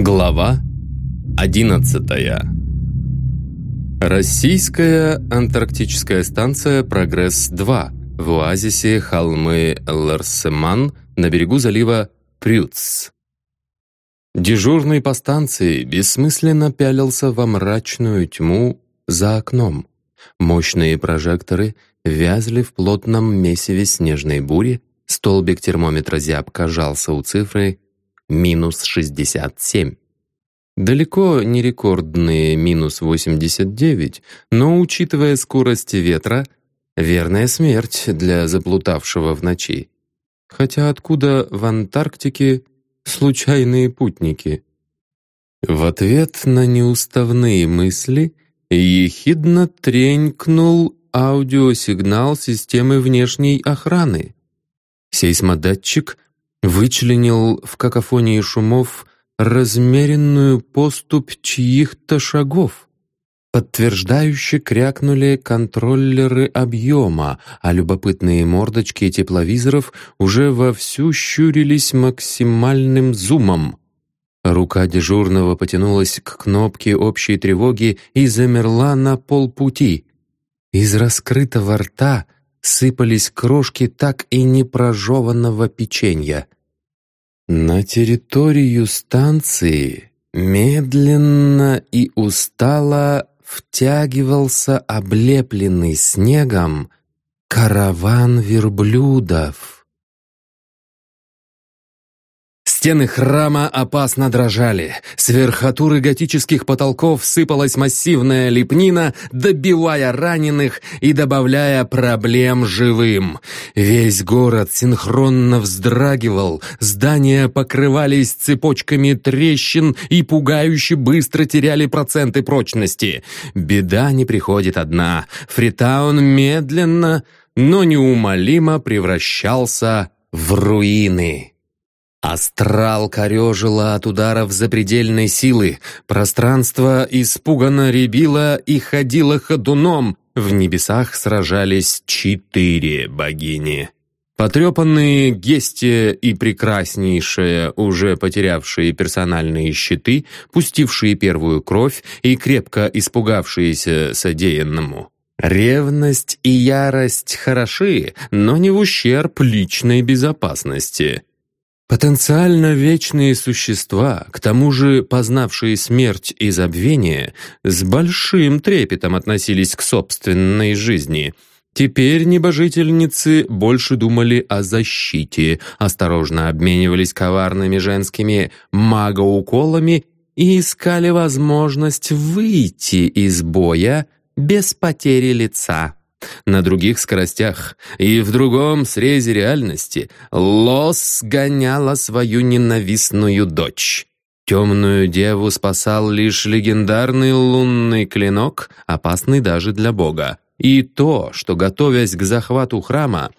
Глава 11 Российская антарктическая станция «Прогресс-2» в оазисе холмы Ларсеман на берегу залива Прюц. Дежурный по станции бессмысленно пялился во мрачную тьму за окном. Мощные прожекторы вязли в плотном месиве снежной бури, столбик термометра зябко жался у цифры минус 67. Далеко не рекордные минус 89, но, учитывая скорость ветра, верная смерть для заплутавшего в ночи. Хотя откуда в Антарктике случайные путники? В ответ на неуставные мысли ехидно тренькнул аудиосигнал системы внешней охраны. Сейсмодатчик вычленил в какофонии шумов размеренную поступь чьих-то шагов. Подтверждающе крякнули контроллеры объема, а любопытные мордочки тепловизоров уже вовсю щурились максимальным зумом. Рука дежурного потянулась к кнопке общей тревоги и замерла на полпути. Из раскрытого рта сыпались крошки так и непрожеванного печенья — на территорию станции медленно и устало втягивался облепленный снегом караван верблюдов. Стены храма опасно дрожали. С верхотуры готических потолков сыпалась массивная лепнина, добивая раненых и добавляя проблем живым. Весь город синхронно вздрагивал, здания покрывались цепочками трещин и пугающе быстро теряли проценты прочности. Беда не приходит одна. Фритаун медленно, но неумолимо превращался в руины. Астрал корежило от ударов запредельной силы, пространство испуганно ребило и ходило ходуном, в небесах сражались четыре богини. Потрепанные Гестия и прекраснейшая, уже потерявшие персональные щиты, пустившие первую кровь и крепко испугавшиеся содеянному. Ревность и ярость хороши, но не в ущерб личной безопасности. Потенциально вечные существа, к тому же познавшие смерть и забвение, с большим трепетом относились к собственной жизни. Теперь небожительницы больше думали о защите, осторожно обменивались коварными женскими магоуколами и искали возможность выйти из боя без потери лица. На других скоростях и в другом срезе реальности Лос гоняла свою ненавистную дочь. Темную деву спасал лишь легендарный лунный клинок, опасный даже для бога. И то, что, готовясь к захвату храма,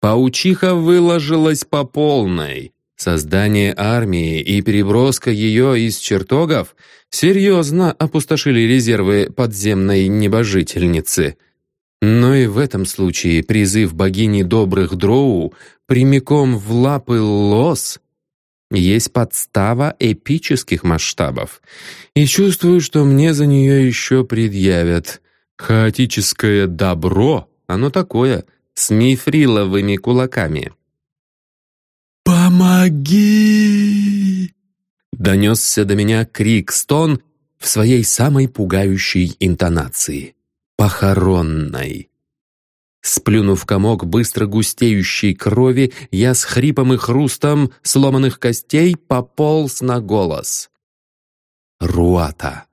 паучиха выложилась по полной. Создание армии и переброска ее из чертогов серьезно опустошили резервы подземной небожительницы — но и в этом случае призыв богини добрых дроу прямиком в лапы лос есть подстава эпических масштабов. И чувствую, что мне за нее еще предъявят. Хаотическое добро, оно такое, с мифриловыми кулаками. «Помоги!» Донесся до меня крик-стон в своей самой пугающей интонации похоронной. Сплюнув комок быстро густеющей крови, я с хрипом и хрустом сломанных костей пополз на голос. Руата.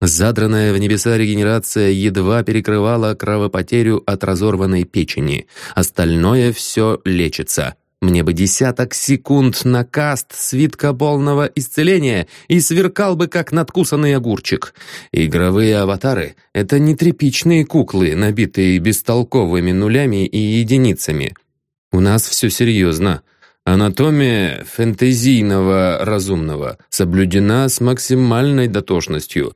Задранная в небеса регенерация едва перекрывала кровопотерю от разорванной печени. Остальное все лечится. Мне бы десяток секунд на каст свитка полного исцеления и сверкал бы, как надкусанный огурчик. Игровые аватары — это не тряпичные куклы, набитые бестолковыми нулями и единицами. У нас все серьезно. Анатомия фэнтезийного разумного соблюдена с максимальной дотошностью.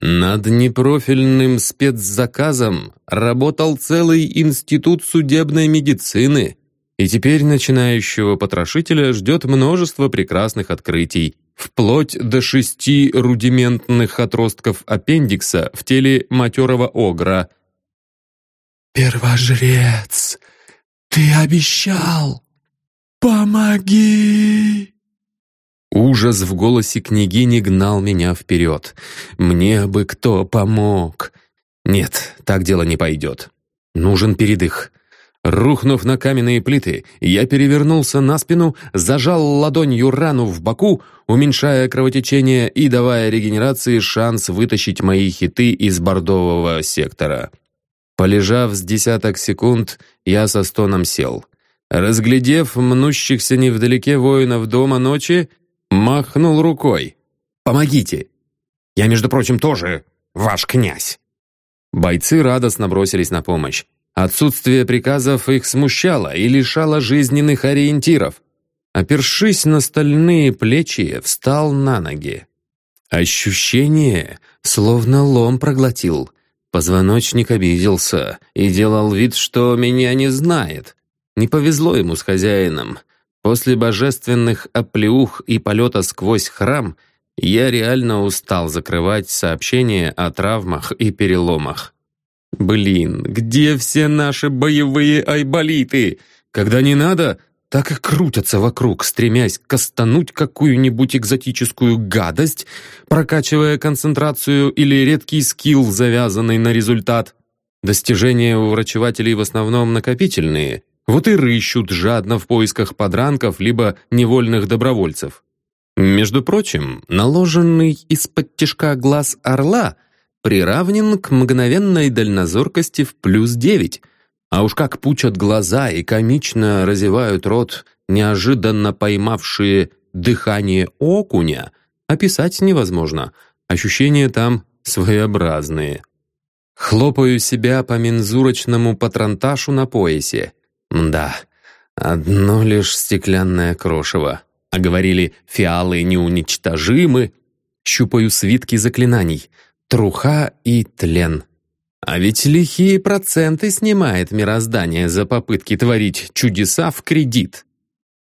Над непрофильным спецзаказом работал целый институт судебной медицины — и теперь начинающего потрошителя ждет множество прекрасных открытий, вплоть до шести рудиментных отростков аппендикса в теле матерого огра. «Первожрец, ты обещал! Помоги!» Ужас в голосе княгини гнал меня вперед. «Мне бы кто помог!» «Нет, так дело не пойдет. Нужен передых». Рухнув на каменные плиты, я перевернулся на спину, зажал ладонью рану в боку, уменьшая кровотечение и давая регенерации шанс вытащить мои хиты из бордового сектора. Полежав с десяток секунд, я со стоном сел. Разглядев мнущихся невдалеке воинов дома ночи, махнул рукой. «Помогите! Я, между прочим, тоже ваш князь!» Бойцы радостно бросились на помощь. Отсутствие приказов их смущало и лишало жизненных ориентиров. Опершись на стальные плечи, встал на ноги. Ощущение, словно лом проглотил. Позвоночник обиделся и делал вид, что меня не знает. Не повезло ему с хозяином. После божественных оплеух и полета сквозь храм я реально устал закрывать сообщения о травмах и переломах. Блин, где все наши боевые айболиты? Когда не надо, так и крутятся вокруг, стремясь кастануть какую-нибудь экзотическую гадость, прокачивая концентрацию или редкий скилл, завязанный на результат. Достижения у врачевателей в основном накопительные, вот и рыщут жадно в поисках подранков либо невольных добровольцев. Между прочим, наложенный из-под тишка глаз орла приравнен к мгновенной дальнозоркости в плюс девять, а уж как пучат глаза и комично разевают рот неожиданно поймавшие дыхание окуня, описать невозможно. Ощущения там своеобразные. Хлопаю себя по мензурочному патронташу на поясе. Да, одно лишь стеклянное крошево. А говорили, фиалы неуничтожимы. Щупаю свитки заклинаний. Труха и тлен. А ведь лихие проценты снимает мироздание за попытки творить чудеса в кредит.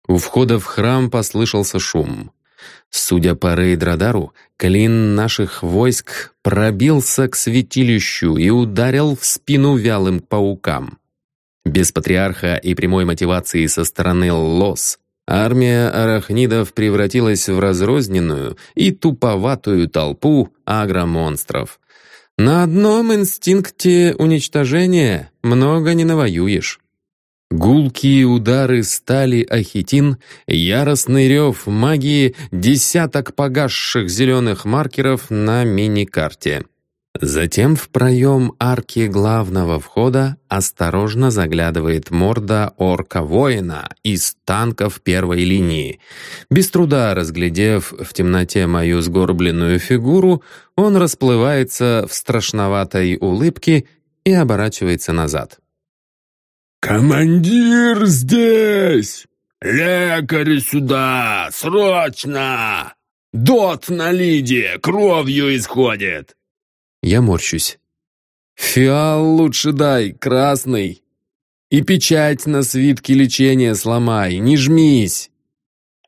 У входа в храм послышался шум. Судя по рейдрадару, клин наших войск пробился к святилищу и ударил в спину вялым паукам. Без патриарха и прямой мотивации со стороны Лос армия арахнидов превратилась в разрозненную и туповатую толпу агромонстров. На одном инстинкте уничтожения много не навоюешь. Гулкие удары стали ахитин, яростный рев магии, десяток погасших зеленых маркеров на мини-карте. Затем в проем арки главного входа осторожно заглядывает морда орка-воина из танков первой линии. Без труда разглядев в темноте мою сгорбленную фигуру, он расплывается в страшноватой улыбке и оборачивается назад. «Командир здесь! Лекарь сюда! Срочно! Дот на лиде! Кровью исходит!» Я морщусь. «Фиал лучше дай, красный. И печать на свитке лечения сломай, не жмись!»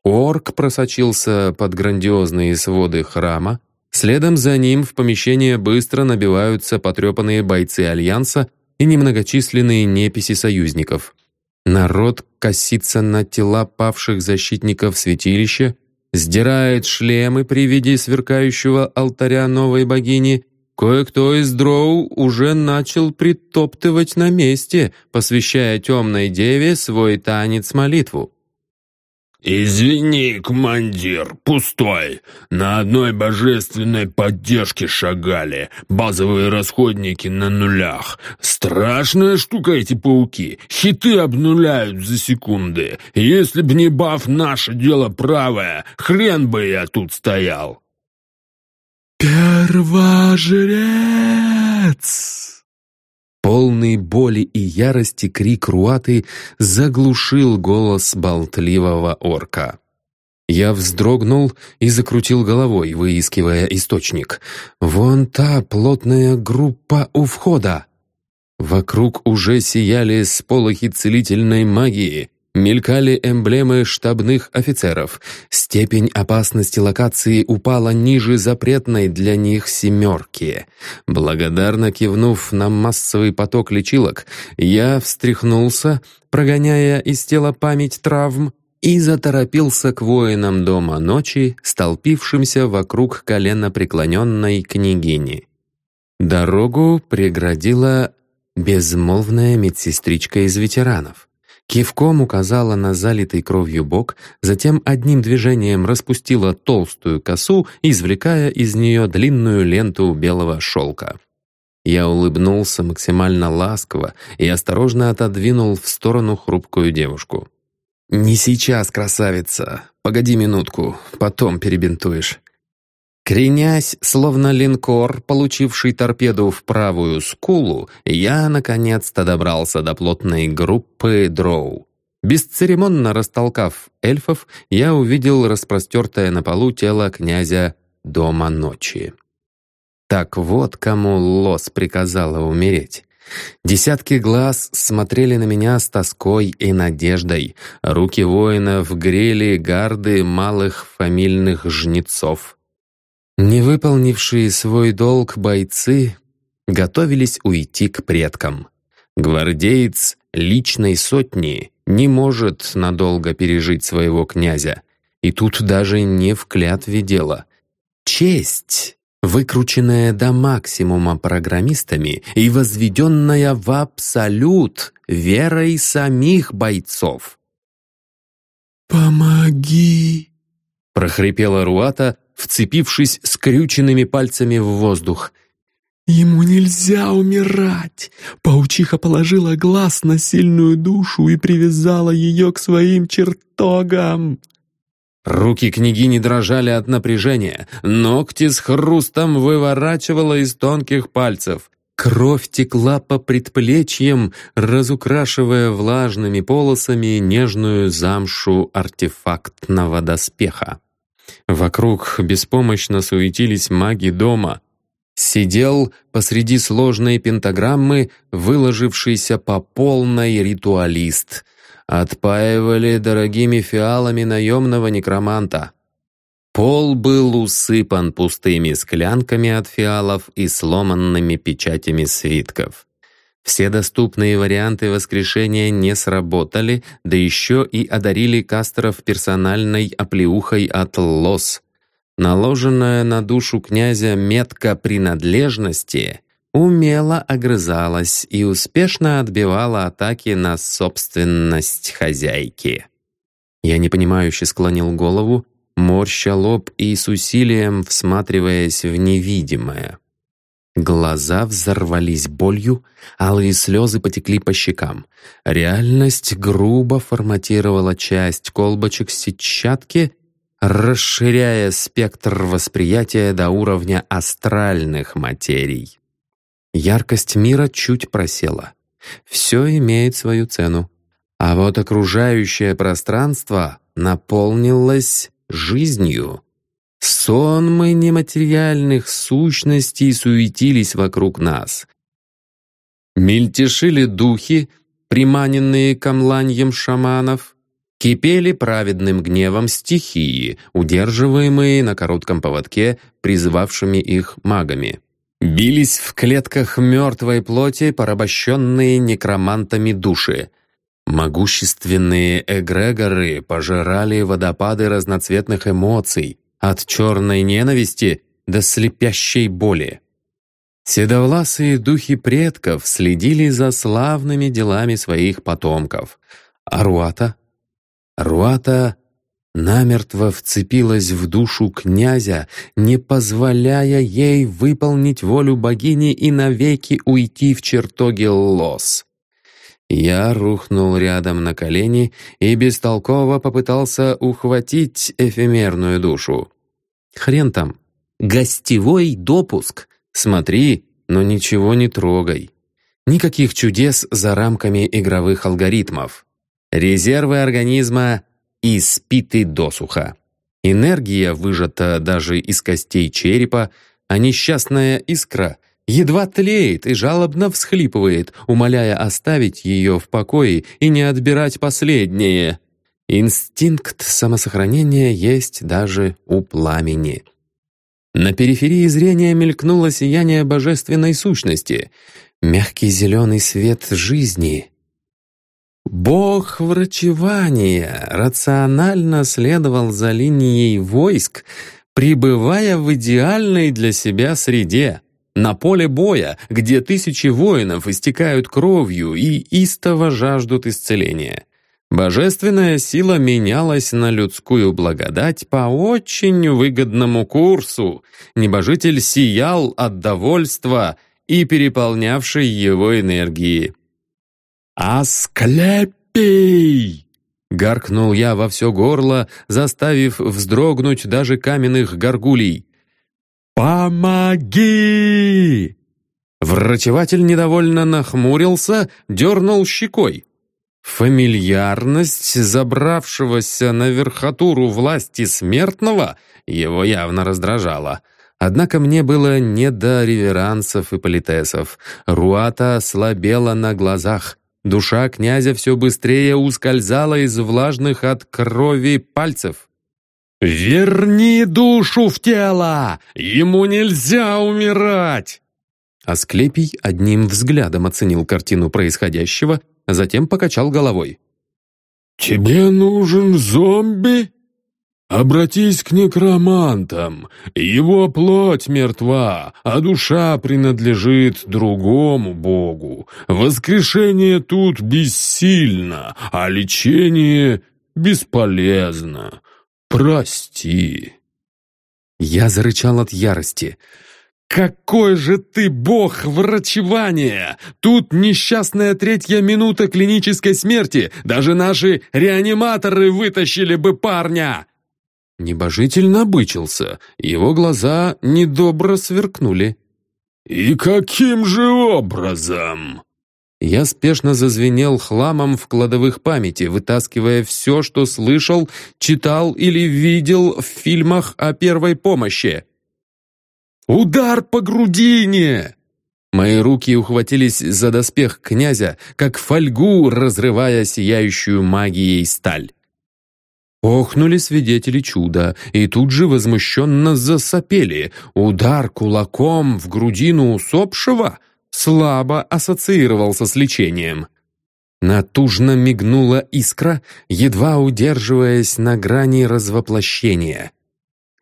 Орк просочился под грандиозные своды храма. Следом за ним в помещение быстро набиваются потрепанные бойцы Альянса и немногочисленные неписи союзников. Народ косится на тела павших защитников святилища, сдирает шлемы при виде сверкающего алтаря новой богини Кое-кто из дроу уже начал притоптывать на месте, посвящая темной деве свой танец-молитву. «Извини, командир, пустой. На одной божественной поддержке шагали. Базовые расходники на нулях. Страшная штука эти пауки. Хиты обнуляют за секунды. Если б не баф наше дело правое, хрен бы я тут стоял». «Первожрец!» Полный боли и ярости крик Руаты заглушил голос болтливого орка. Я вздрогнул и закрутил головой, выискивая источник. «Вон та плотная группа у входа!» Вокруг уже сияли сполохи целительной магии. Мелькали эмблемы штабных офицеров. Степень опасности локации упала ниже запретной для них «семерки». Благодарно кивнув на массовый поток лечилок, я встряхнулся, прогоняя из тела память травм, и заторопился к воинам Дома ночи, столпившимся вокруг колена преклоненной княгини. Дорогу преградила безмолвная медсестричка из ветеранов. Кивком указала на залитый кровью бок, затем одним движением распустила толстую косу, извлекая из нее длинную ленту белого шелка. Я улыбнулся максимально ласково и осторожно отодвинул в сторону хрупкую девушку. «Не сейчас, красавица. Погоди минутку, потом перебинтуешь». Кренясь, словно линкор, получивший торпеду в правую скулу, я наконец-то добрался до плотной группы дроу. Бесцеремонно растолкав эльфов, я увидел распростертое на полу тело князя Дома Ночи. Так вот, кому Лос приказала умереть. Десятки глаз смотрели на меня с тоской и надеждой. Руки воинов грели гарды малых фамильных жнецов. Не выполнившие свой долг бойцы готовились уйти к предкам. Гвардеец личной сотни не может надолго пережить своего князя. И тут даже не в клятве дело. Честь, выкрученная до максимума программистами и возведенная в абсолют верой самих бойцов. «Помоги!» — прохрипела Руата, вцепившись скрюченными пальцами в воздух. «Ему нельзя умирать!» Паучиха положила глаз на сильную душу и привязала ее к своим чертогам. Руки княгини дрожали от напряжения, ногти с хрустом выворачивала из тонких пальцев. Кровь текла по предплечьям, разукрашивая влажными полосами нежную замшу артефактного доспеха. Вокруг беспомощно суетились маги дома. Сидел посреди сложной пентаграммы, выложившийся по полной ритуалист. Отпаивали дорогими фиалами наемного некроманта. Пол был усыпан пустыми склянками от фиалов и сломанными печатями свитков. Все доступные варианты воскрешения не сработали, да еще и одарили Кастеров персональной оплеухой от лос. Наложенная на душу князя метка принадлежности умело огрызалась и успешно отбивала атаки на собственность хозяйки. Я непонимающе склонил голову, морща лоб и с усилием всматриваясь в невидимое. Глаза взорвались болью, алые слезы потекли по щекам. Реальность грубо форматировала часть колбочек сетчатки, расширяя спектр восприятия до уровня астральных материй. Яркость мира чуть просела. Все имеет свою цену. А вот окружающее пространство наполнилось жизнью. Сонмы нематериальных сущностей суетились вокруг нас. Мельтешили духи, приманенные камланьем шаманов, кипели праведным гневом стихии, удерживаемые на коротком поводке призывавшими их магами. Бились в клетках мертвой плоти порабощенные некромантами души. Могущественные эгрегоры пожирали водопады разноцветных эмоций, от черной ненависти до слепящей боли. Седовласые духи предков следили за славными делами своих потомков. А Руата? Руата намертво вцепилась в душу князя, не позволяя ей выполнить волю богини и навеки уйти в чертоги Лос. Я рухнул рядом на колени и бестолково попытался ухватить эфемерную душу. Хрен там. Гостевой допуск. Смотри, но ничего не трогай. Никаких чудес за рамками игровых алгоритмов. Резервы организма испиты досуха. Энергия выжата даже из костей черепа, а несчастная искра едва тлеет и жалобно всхлипывает, умоляя оставить ее в покое и не отбирать последнее. Инстинкт самосохранения есть даже у пламени. На периферии зрения мелькнуло сияние божественной сущности, мягкий зеленый свет жизни. Бог врачевания рационально следовал за линией войск, пребывая в идеальной для себя среде, на поле боя, где тысячи воинов истекают кровью и истово жаждут исцеления. Божественная сила менялась на людскую благодать по очень выгодному курсу. Небожитель сиял от довольства и переполнявшей его энергии. «Асклепий!» — гаркнул я во все горло, заставив вздрогнуть даже каменных горгулей. «Помоги!» Врачеватель недовольно нахмурился, дернул щекой. Фамильярность забравшегося на верхотуру власти смертного его явно раздражала. Однако мне было не до реверансов и политесов. Руата слабела на глазах. Душа князя все быстрее ускользала из влажных от крови пальцев. «Верни душу в тело! Ему нельзя умирать!» Асклепий одним взглядом оценил картину происходящего затем покачал головой. «Тебе нужен зомби? Обратись к некромантам. Его плоть мертва, а душа принадлежит другому богу. Воскрешение тут бессильно, а лечение бесполезно. Прости». Я зарычал от ярости. «Какой же ты бог врачевания! Тут несчастная третья минута клинической смерти! Даже наши реаниматоры вытащили бы парня!» Небожитель набычился, его глаза недобро сверкнули. «И каким же образом?» Я спешно зазвенел хламом в кладовых памяти, вытаскивая все, что слышал, читал или видел в фильмах о первой помощи. «Удар по грудине!» Мои руки ухватились за доспех князя, как фольгу, разрывая сияющую магией сталь. Охнули свидетели чуда, и тут же возмущенно засопели. Удар кулаком в грудину усопшего слабо ассоциировался с лечением. Натужно мигнула искра, едва удерживаясь на грани развоплощения.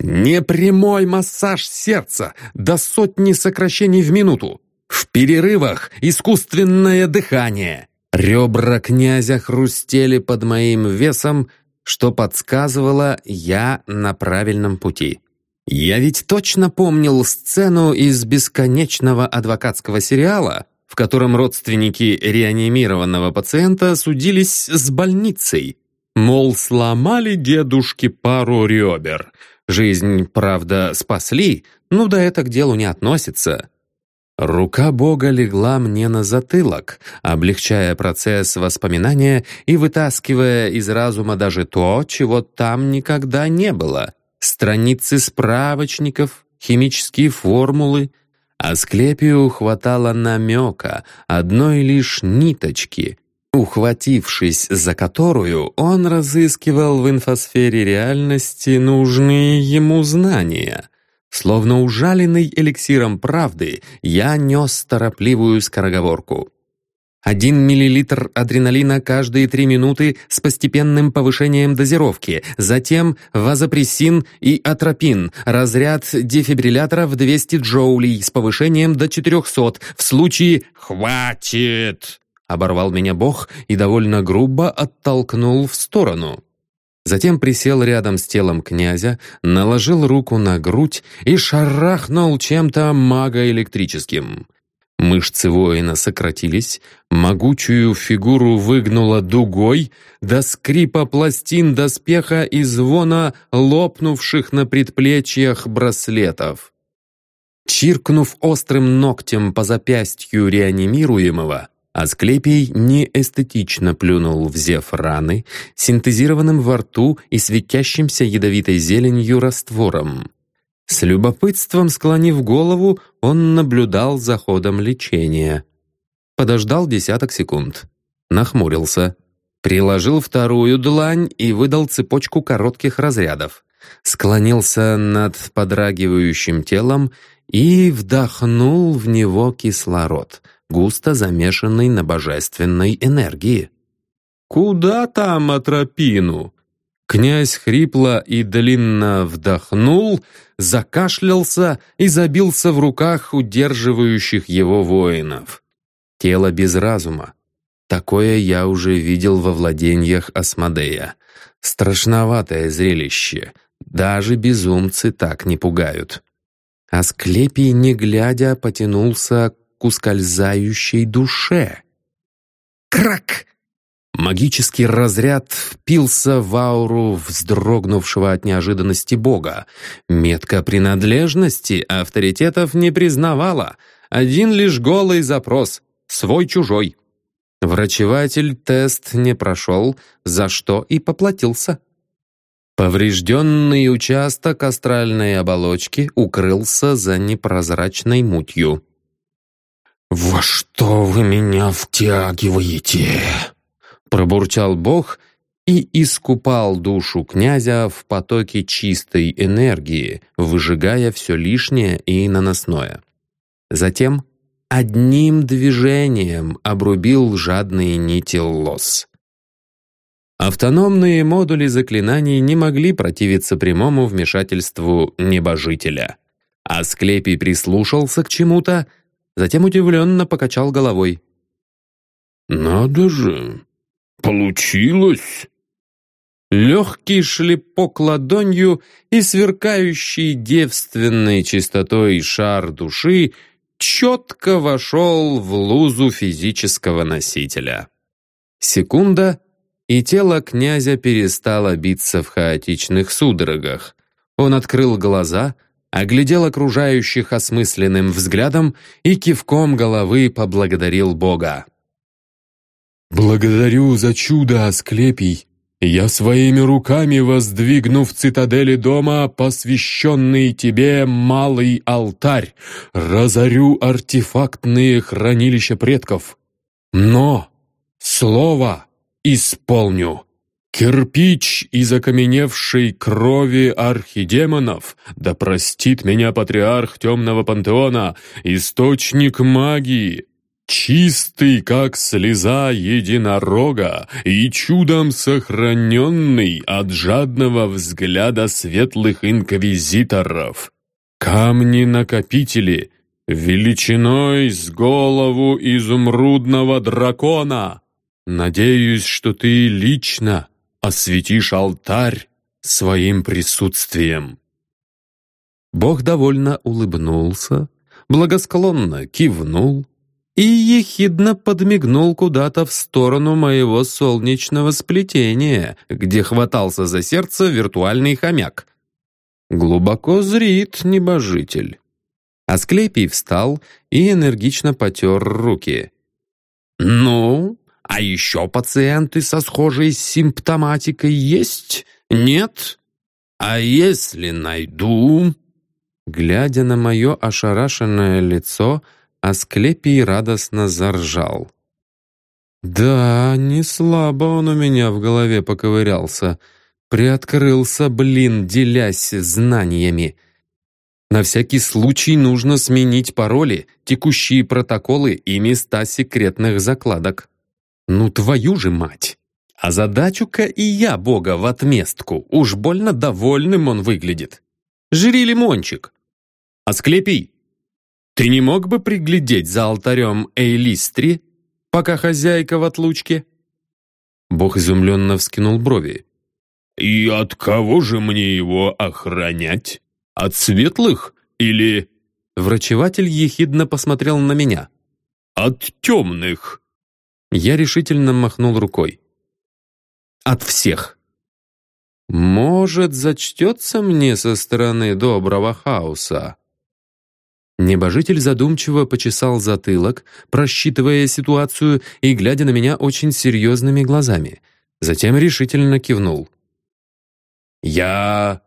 Непрямой массаж сердца до сотни сокращений в минуту. В перерывах искусственное дыхание. Ребра князя хрустели под моим весом, что подсказывало, я на правильном пути. Я ведь точно помнил сцену из бесконечного адвокатского сериала, в котором родственники реанимированного пациента судились с больницей. Мол, сломали дедушке пару ребер — Жизнь, правда, спасли, но да это к делу не относится. Рука Бога легла мне на затылок, облегчая процесс воспоминания и вытаскивая из разума даже то, чего там никогда не было. Страницы справочников, химические формулы. Асклепию хватало намека, одной лишь ниточки, ухватившись за которую он разыскивал в инфосфере реальности нужные ему знания. Словно ужаленный эликсиром правды, я нес торопливую скороговорку. Один миллилитр адреналина каждые три минуты с постепенным повышением дозировки, затем вазопрессин и атропин, разряд дефибриллятора в 200 джоулей с повышением до 400 в случае «Хватит!» Оборвал меня Бог и довольно грубо оттолкнул в сторону. Затем присел рядом с телом князя, наложил руку на грудь и шарахнул чем-то магоэлектрическим. Мышцы воина сократились, могучую фигуру выгнуло дугой, до скрипа пластин доспеха и звона лопнувших на предплечьях браслетов. Чиркнув острым ногтем по запястью реанимируемого, Асклепий неэстетично плюнул в зев раны, синтезированным во рту и светящимся ядовитой зеленью раствором. С любопытством склонив голову, он наблюдал за ходом лечения. Подождал десяток секунд. Нахмурился. Приложил вторую длань и выдал цепочку коротких разрядов. Склонился над подрагивающим телом и вдохнул в него кислород, густо замешанный на божественной энергии. «Куда там Атропину?» Князь хрипло и длинно вдохнул, закашлялся и забился в руках удерживающих его воинов. Тело без разума. Такое я уже видел во владениях Асмодея. Страшноватое зрелище. Даже безумцы так не пугают. Асклепий, не глядя, потянулся к ускользающей душе. Крак! Магический разряд впился в ауру вздрогнувшего от неожиданности бога. Метка принадлежности авторитетов не признавала. Один лишь голый запрос — свой-чужой. Врачеватель тест не прошел, за что и поплатился. Поврежденный участок астральной оболочки укрылся за непрозрачной мутью. «Во что вы меня втягиваете?» Пробурчал Бог и искупал душу князя в потоке чистой энергии, выжигая все лишнее и наносное. Затем одним движением обрубил жадные нити лос. Автономные модули заклинаний не могли противиться прямому вмешательству небожителя. А Склепий прислушался к чему-то, затем удивленно покачал головой. «Надо же! Получилось!» Легкий шлепок ладонью и сверкающий девственной чистотой шар души четко вошел в лузу физического носителя. Секунда — и тело князя перестало биться в хаотичных судорогах. Он открыл глаза, оглядел окружающих осмысленным взглядом и кивком головы поблагодарил Бога. «Благодарю за чудо, Асклепий. Я своими руками воздвигну в цитадели дома посвященный тебе малый алтарь, разорю артефактные хранилища предков. Но слово исполню. Кирпич из окаменевшей крови архидемонов, да простит меня патриарх темного пантеона, источник магии, чистый, как слеза единорога и чудом сохраненный от жадного взгляда светлых инквизиторов. Камни-накопители, величиной с голову изумрудного дракона, Надеюсь, что ты лично осветишь алтарь своим присутствием». Бог довольно улыбнулся, благосклонно кивнул и ехидно подмигнул куда-то в сторону моего солнечного сплетения, где хватался за сердце виртуальный хомяк. Глубоко зрит небожитель. Асклепий встал и энергично потер руки. «Ну, а еще пациенты со схожей симптоматикой есть? Нет? А если найду?» Глядя на мое ошарашенное лицо, Асклепий радостно заржал. «Да, не слабо он у меня в голове поковырялся. Приоткрылся, блин, делясь знаниями. На всякий случай нужно сменить пароли, текущие протоколы и места секретных закладок. Ну твою же мать! А задачу-ка и я бога в отместку. Уж больно довольным он выглядит. Жри лимончик. Асклепий, ты не мог бы приглядеть за алтарем Эйлистри, пока хозяйка в отлучке? Бог изумленно вскинул брови. «И от кого же мне его охранять? От светлых или...» Врачеватель ехидно посмотрел на меня. «От темных?» Я решительно махнул рукой. «От всех!» «Может, зачтется мне со стороны доброго хаоса?» Небожитель задумчиво почесал затылок, просчитывая ситуацию и глядя на меня очень серьезными глазами. Затем решительно кивнул. «Я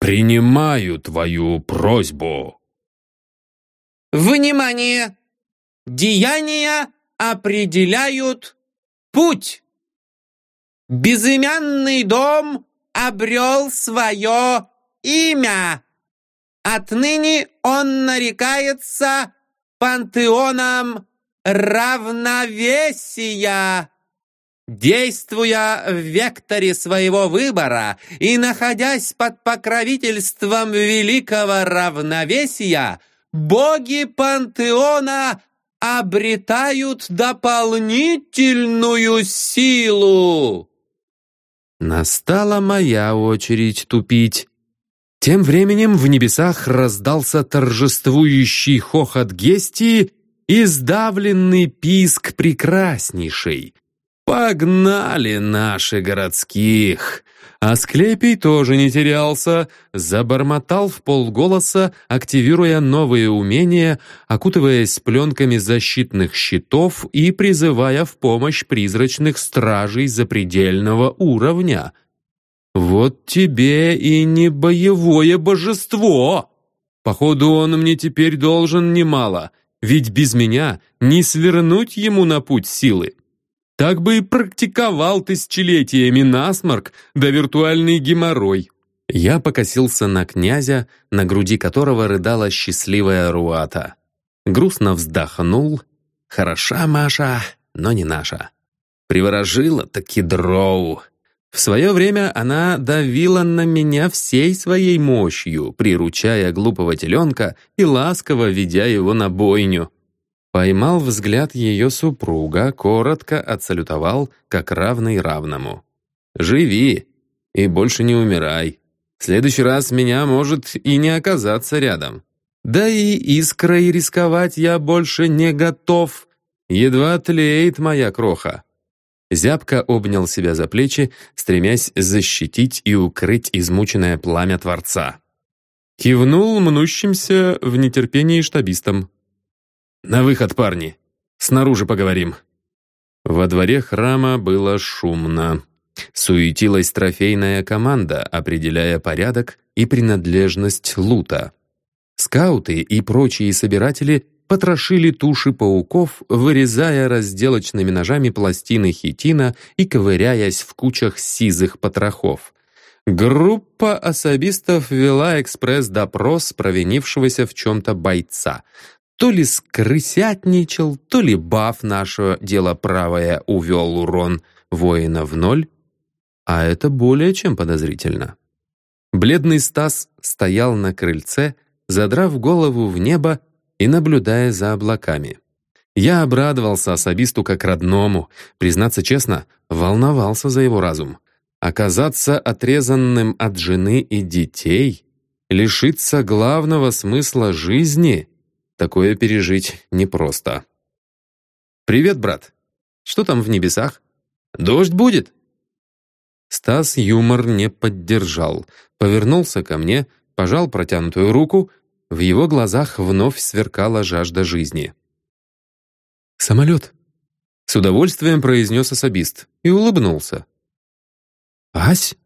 принимаю твою просьбу». Внимание! Деяния определяют путь. Безымянный дом обрел свое имя. Отныне он нарекается пантеоном равновесия. Действуя в векторе своего выбора и находясь под покровительством великого равновесия, боги пантеона обретают дополнительную силу. Настала моя очередь тупить. Тем временем в небесах раздался торжествующий хохот Гестии и сдавленный писк прекраснейший. Погнали наши городских! Асклепий тоже не терялся, забормотал в полголоса, активируя новые умения, окутываясь пленками защитных щитов и призывая в помощь призрачных стражей запредельного уровня. «Вот тебе и не боевое божество!» Походу, он мне теперь должен немало, ведь без меня не свернуть ему на путь силы. Так бы и практиковал тысячелетиями насморк да виртуальный геморрой. Я покосился на князя, на груди которого рыдала счастливая Руата. Грустно вздохнул. «Хороша Маша, но не наша. Приворожила таки дроу. В свое время она давила на меня всей своей мощью, приручая глупого теленка и ласково ведя его на бойню. Поймал взгляд ее супруга, коротко отсалютовал, как равный равному. «Живи и больше не умирай. В следующий раз меня может и не оказаться рядом. Да и искрой рисковать я больше не готов. Едва тлеет моя кроха». Зябко обнял себя за плечи, стремясь защитить и укрыть измученное пламя Творца. Кивнул мнущимся в нетерпении штабистам. «На выход, парни! Снаружи поговорим!» Во дворе храма было шумно. Суетилась трофейная команда, определяя порядок и принадлежность лута. Скауты и прочие собиратели потрошили туши пауков, вырезая разделочными ножами пластины хитина и ковыряясь в кучах сизых потрохов. Группа особистов вела экспресс-допрос провинившегося в чем-то бойца, то ли скрысятничал, то ли баф наше дело правое увел урон воина в ноль, а это более чем подозрительно. Бледный Стас стоял на крыльце, задрав голову в небо и наблюдая за облаками. Я обрадовался особисту как родному, признаться честно, волновался за его разум. Оказаться отрезанным от жены и детей, лишиться главного смысла жизни — Такое пережить непросто. «Привет, брат. Что там в небесах? Дождь будет?» Стас юмор не поддержал. Повернулся ко мне, пожал протянутую руку. В его глазах вновь сверкала жажда жизни. «Самолет!» С удовольствием произнес особист и улыбнулся. «Ась?»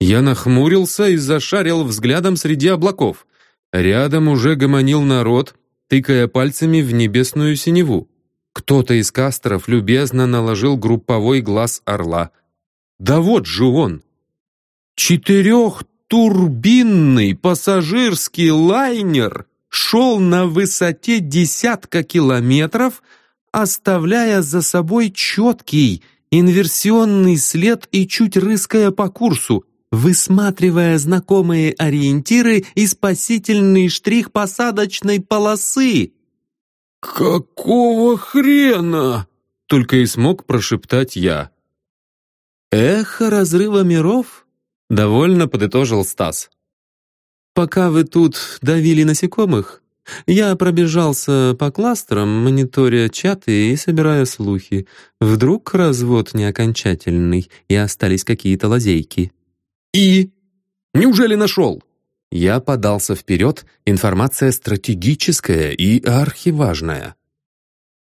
Я нахмурился и зашарил взглядом среди облаков. Рядом уже гомонил народ, тыкая пальцами в небесную синеву. Кто-то из кастеров любезно наложил групповой глаз орла. Да вот же он! Четырехтурбинный пассажирский лайнер шел на высоте десятка километров, оставляя за собой четкий инверсионный след и чуть рыская по курсу, высматривая знакомые ориентиры и спасительный штрих посадочной полосы. «Какого хрена?» — только и смог прошептать я. «Эхо разрыва миров?» — довольно подытожил Стас. «Пока вы тут давили насекомых, я пробежался по кластерам, мониторя чаты и собирая слухи. Вдруг развод не окончательный и остались какие-то лазейки». «И? Неужели нашел?» Я подался вперед, информация стратегическая и архиважная.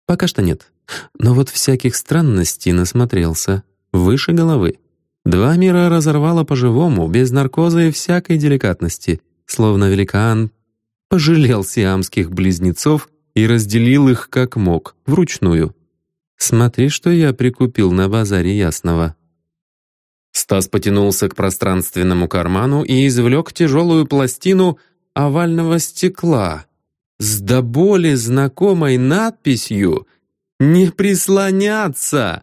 Пока что нет, но вот всяких странностей насмотрелся, выше головы. Два мира разорвало по-живому, без наркоза и всякой деликатности, словно великан пожалел сиамских близнецов и разделил их как мог, вручную. Смотри, что я прикупил на базаре Ясного. Стас потянулся к пространственному карману и извлек тяжелую пластину овального стекла с до боли знакомой надписью «Не прислоняться!».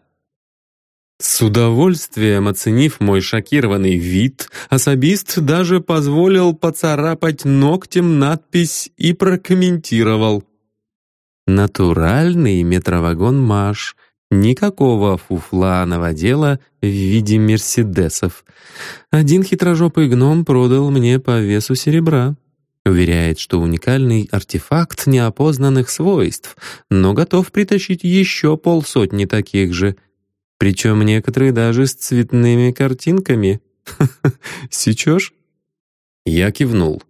С удовольствием оценив мой шокированный вид, особист даже позволил поцарапать ногтем надпись и прокомментировал. «Натуральный метровагон Маш, никакого фуфланого дела в виде мерседесов. Один хитрожопый гном продал мне по весу серебра». Уверяет, что уникальный артефакт неопознанных свойств, но готов притащить еще полсотни таких же — причем некоторые даже с цветными картинками. Сечешь?» Я кивнул.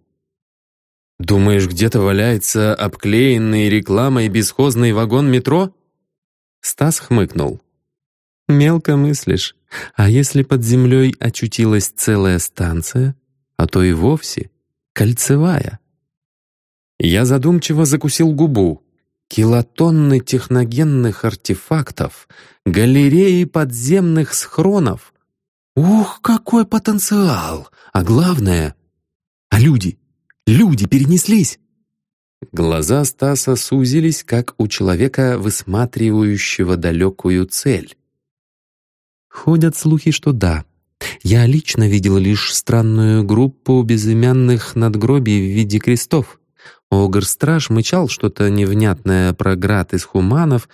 «Думаешь, где-то валяется обклеенный рекламой бесхозный вагон метро?» Стас хмыкнул. «Мелко мыслишь. А если под землей очутилась целая станция, а то и вовсе кольцевая?» Я задумчиво закусил губу. Килотонны техногенных артефактов, галереи подземных схронов. Ух, какой потенциал! А главное... А люди? Люди перенеслись! Глаза Стаса сузились, как у человека, высматривающего далекую цель. Ходят слухи, что да. Я лично видел лишь странную группу безымянных надгробий в виде крестов. Огр-страж мычал что-то невнятное про град из хуманов.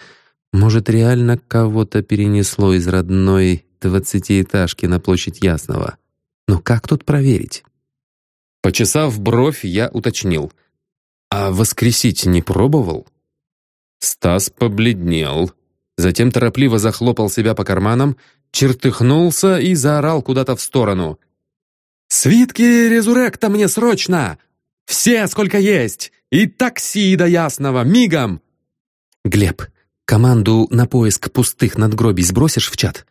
Может, реально кого-то перенесло из родной двадцатиэтажки на площадь Ясного. Но как тут проверить? Почесав бровь, я уточнил. «А воскресить не пробовал?» Стас побледнел, затем торопливо захлопал себя по карманам, чертыхнулся и заорал куда-то в сторону. «Свитки резуректа мне срочно! Все, сколько есть! И такси до Ясного, мигом!» «Глеб, команду на поиск пустых надгробий сбросишь в чат?»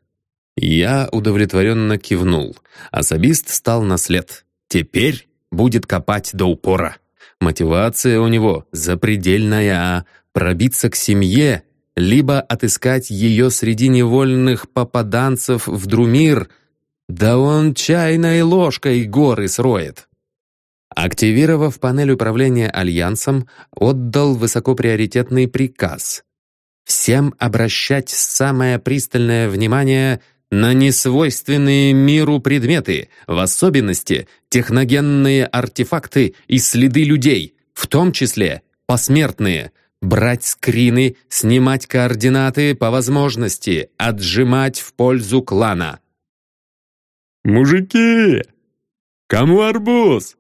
Я удовлетворенно кивнул. Особист стал на след. Теперь будет копать до упора. Мотивация у него запредельная. Пробиться к семье, либо отыскать ее среди невольных попаданцев в Друмир. Да он чайной ложкой горы сроет. Активировав панель управления Альянсом, отдал высокоприоритетный приказ. Всем обращать самое пристальное внимание на несвойственные миру предметы, в особенности техногенные артефакты и следы людей, в том числе посмертные, брать скрины, снимать координаты по возможности, отжимать в пользу клана. «Мужики! Кому арбуз?»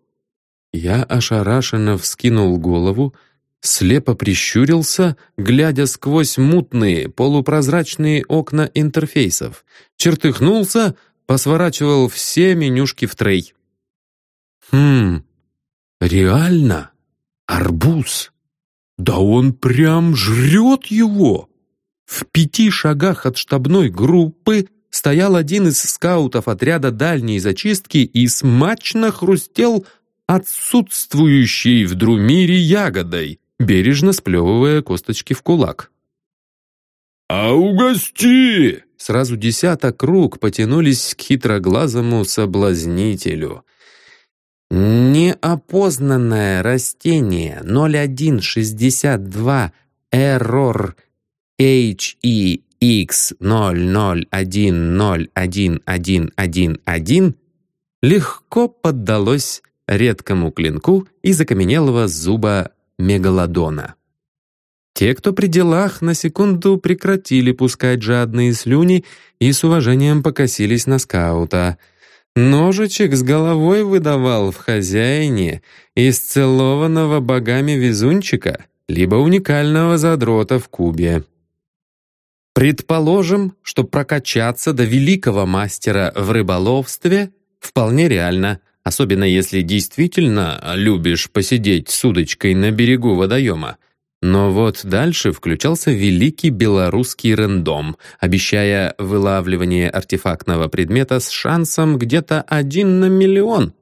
Я ошарашенно вскинул голову, слепо прищурился, глядя сквозь мутные, полупрозрачные окна интерфейсов, чертыхнулся, посворачивал все менюшки в трей. «Хм, реально? Арбуз? Да он прям жрет его!» В пяти шагах от штабной группы стоял один из скаутов отряда дальней зачистки и смачно хрустел отсутствующей в Друмире ягодой, бережно сплевывая косточки в кулак. «А угости!» Сразу десяток рук потянулись к хитроглазому соблазнителю. Неопознанное растение 0162 Error HEX 00101111 легко поддалось редкому клинку из окаменелого зуба мегалодона. Те, кто при делах, на секунду прекратили пускать жадные слюни и с уважением покосились на скаута. Ножичек с головой выдавал в хозяине исцелованного богами везунчика либо уникального задрота в кубе. Предположим, что прокачаться до великого мастера в рыболовстве вполне реально, особенно если действительно любишь посидеть с удочкой на берегу водоема. Но вот дальше включался великий белорусский рандом, обещая вылавливание артефактного предмета с шансом где-то один на миллион.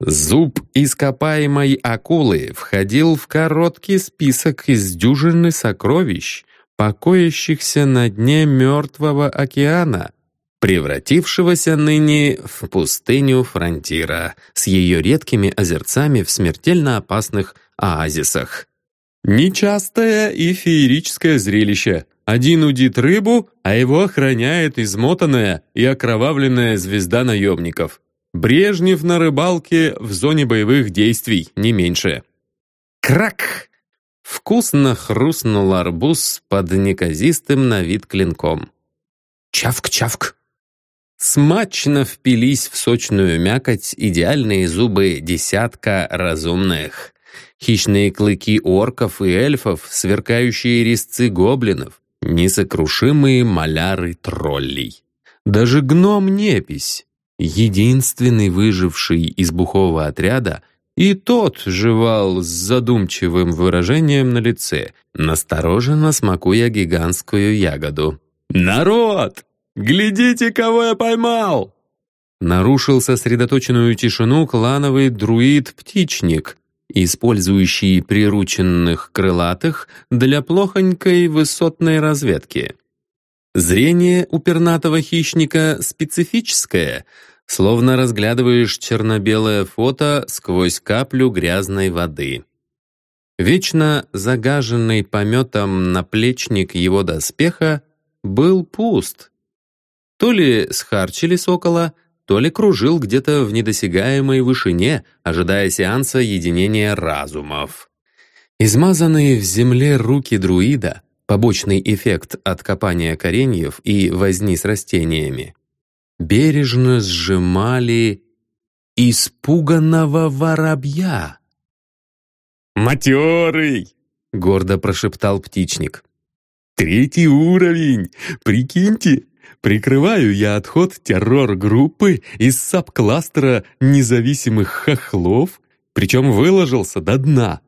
Зуб ископаемой акулы входил в короткий список из дюжины сокровищ, покоящихся на дне мертвого океана, превратившегося ныне в пустыню фронтира с ее редкими озерцами в смертельно опасных оазисах. Нечастое и феерическое зрелище. Один удит рыбу, а его охраняет измотанная и окровавленная звезда наемников. Брежнев на рыбалке в зоне боевых действий, не меньше. Крак! Вкусно хрустнул арбуз под неказистым на вид клинком. Чавк-чавк! Смачно впились в сочную мякоть идеальные зубы десятка разумных. Хищные клыки орков и эльфов, сверкающие резцы гоблинов, несокрушимые маляры троллей. Даже гном-непись, единственный выживший из бухого отряда, и тот жевал с задумчивым выражением на лице, настороженно смакуя гигантскую ягоду. «Народ! Глядите, кого я поймал!» Нарушил сосредоточенную тишину клановый друид-птичник, использующий прирученных крылатых для плохонькой высотной разведки. Зрение у пернатого хищника специфическое, словно разглядываешь черно-белое фото сквозь каплю грязной воды. Вечно загаженный пометом наплечник его доспеха был пуст. То ли схарчили сокола, то ли кружил где-то в недосягаемой вышине, ожидая сеанса единения разумов. Измазанные в земле руки друида — побочный эффект от копания кореньев и возни с растениями — бережно сжимали испуганного воробья. «Матерый!» — гордо прошептал птичник. «Третий уровень! Прикиньте, Прикрываю я отход террор-группы из саб-кластера независимых хохлов, причем выложился до дна.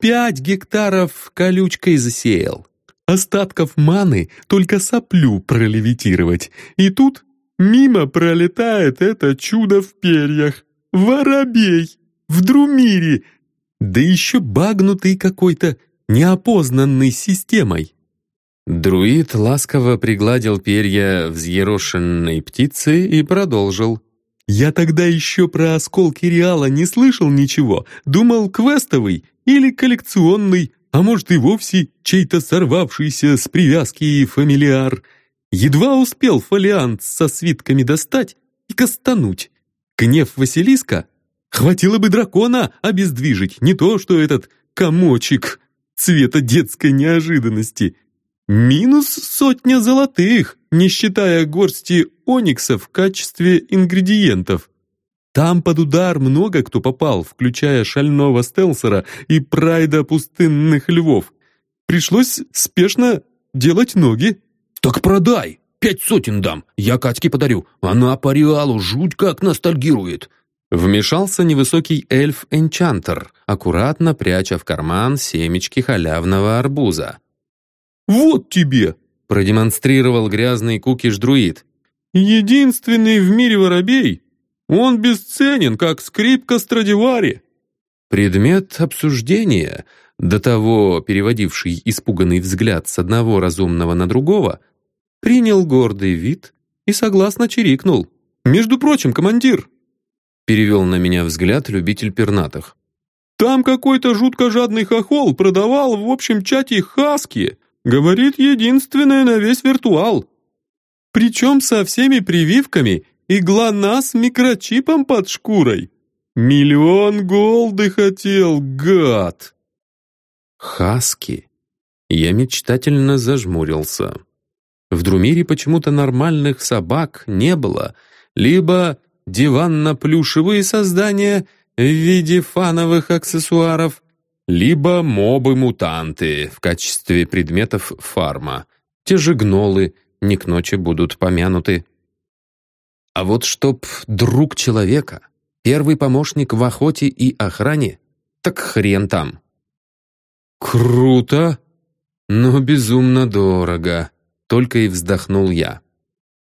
Пять гектаров колючкой засеял. Остатков маны только соплю пролевитировать. И тут мимо пролетает это чудо в перьях. Воробей! В Друмире! Да еще багнутый какой-то, неопознанный системой. Друид ласково пригладил перья взъерошенной птицы и продолжил. «Я тогда еще про осколки Реала не слышал ничего. Думал, квестовый или коллекционный, а может и вовсе чей-то сорвавшийся с привязки фамилиар. Едва успел фолиант со свитками достать и кастануть. Гнев Василиска? Хватило бы дракона обездвижить, не то что этот комочек цвета детской неожиданности». Минус сотня золотых, не считая горсти оникса в качестве ингредиентов. Там под удар много кто попал, включая шального стелсера и прайда пустынных львов. Пришлось спешно делать ноги. «Так продай! Пять сотен дам! Я Катьке подарю! Она по реалу жуть как ностальгирует!» Вмешался невысокий эльф-энчантер, аккуратно пряча в карман семечки халявного арбуза. «Вот тебе!» — продемонстрировал грязный кукиш-друид. «Единственный в мире воробей! Он бесценен, как скрипка Страдивари!» Предмет обсуждения, до того переводивший испуганный взгляд с одного разумного на другого, принял гордый вид и согласно чирикнул. «Между прочим, командир!» Перевел на меня взгляд любитель пернатых. «Там какой-то жутко жадный хохол продавал в общем чате хаски, Говорит, единственное на весь виртуал. Причем со всеми прививками и глонас микрочипом под шкурой. Миллион голды хотел, гад!» «Хаски!» Я мечтательно зажмурился. В Друмире почему-то нормальных собак не было, либо диванно-плюшевые создания в виде фановых аксессуаров, либо мобы-мутанты в качестве предметов фарма. Те же гнолы не к ночи будут помянуты. А вот чтоб друг человека, первый помощник в охоте и охране, так хрен там. Круто, но безумно дорого. Только и вздохнул я.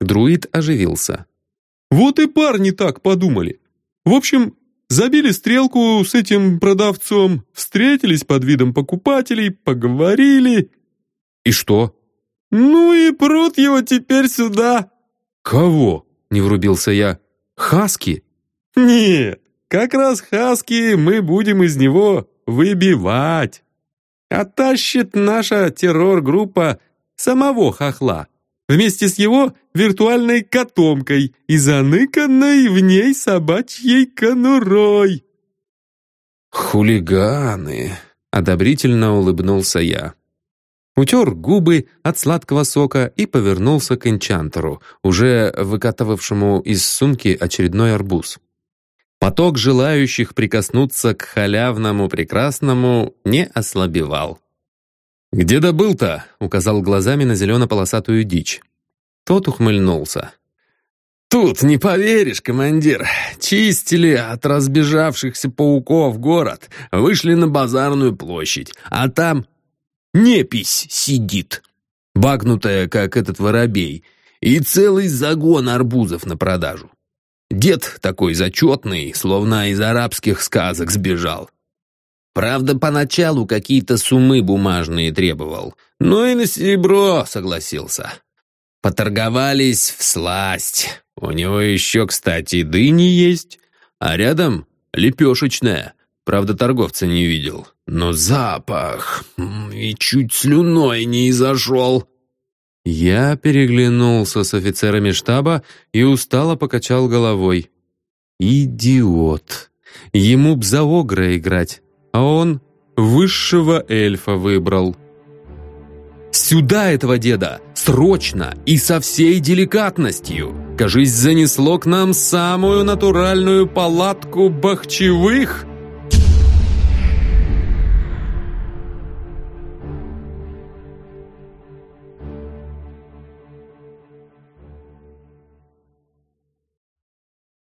Друид оживился. Вот и парни так подумали. В общем, забили стрелку с этим продавцом, встретились под видом покупателей, поговорили. И что? Ну и прут его теперь сюда. Кого? Не врубился я. Хаски? Нет, как раз хаски мы будем из него выбивать. Оттащит наша террор-группа самого хохла вместе с его виртуальной котомкой и заныканной в ней собачьей конурой. «Хулиганы!» — одобрительно улыбнулся я. Утер губы от сладкого сока и повернулся к энчантеру, уже выкатывавшему из сумки очередной арбуз. Поток желающих прикоснуться к халявному прекрасному не ослабевал. «Где добыл-то?» — указал глазами на зелено-полосатую дичь. Тот ухмыльнулся. «Тут не поверишь, командир. Чистили от разбежавшихся пауков город, вышли на базарную площадь, а там непись сидит, багнутая, как этот воробей, и целый загон арбузов на продажу. Дед такой зачетный, словно из арабских сказок сбежал. Правда, поначалу какие-то суммы бумажные требовал, но и на серебро согласился. Поторговались в сласть. У него еще, кстати, дыни есть, а рядом лепешечная. Правда, торговца не видел. Но запах... И чуть слюной не изошел. Я переглянулся с офицерами штаба и устало покачал головой. «Идиот! Ему б за огра играть, а он высшего эльфа выбрал». «Сюда этого деда! Срочно и со всей деликатностью! Кажись, занесло к нам самую натуральную палатку бахчевых!»